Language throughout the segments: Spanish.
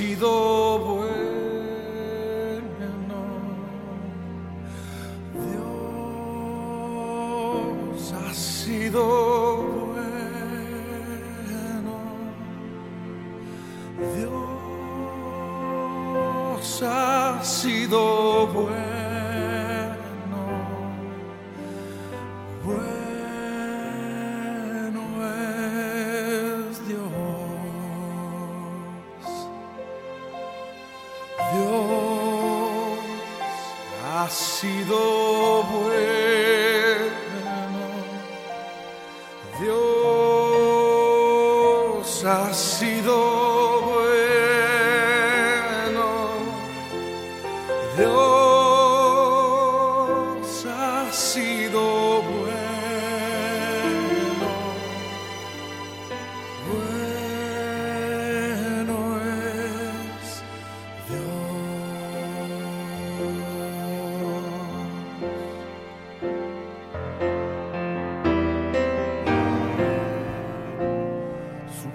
sido bueno. Dios ha sido bueno. Dios ha sido bueno. sido bueno. Dios ha sido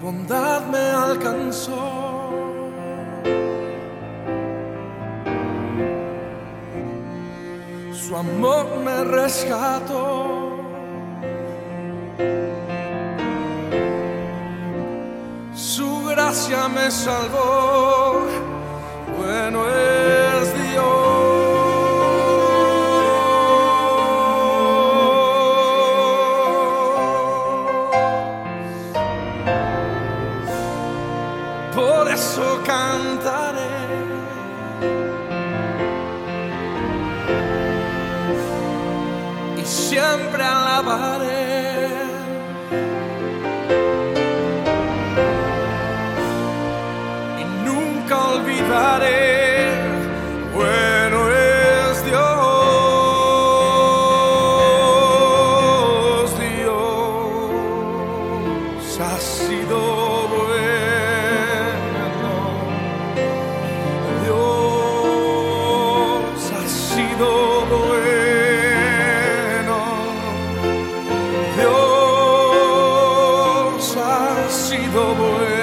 bondad me alcanzó. Su amor me rescató. Su gracia me salvó. Bueno. Y nunca olvidaré. unbelievable.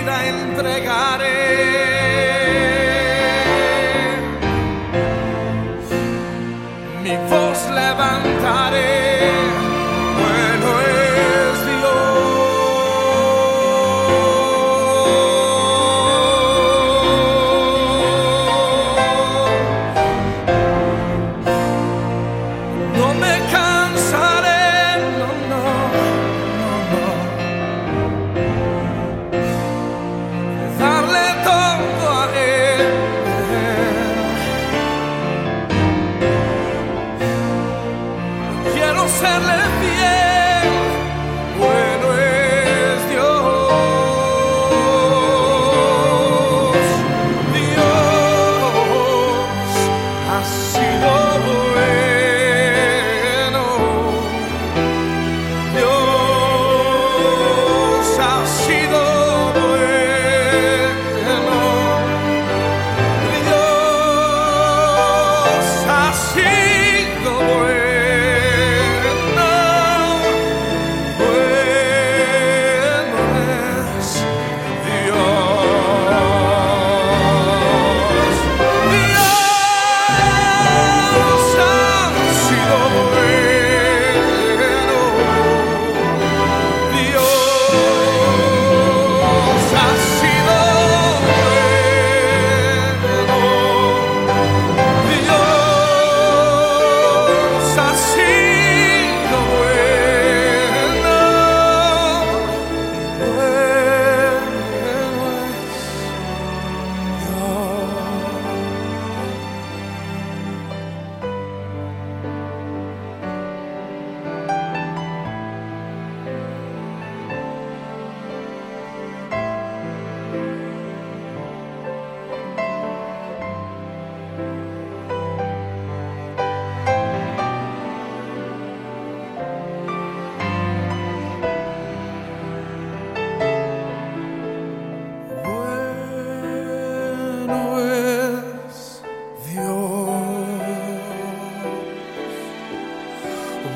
vida entregaré. solo serle fiel. Bueno es Dios. Dios ha sido.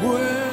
world.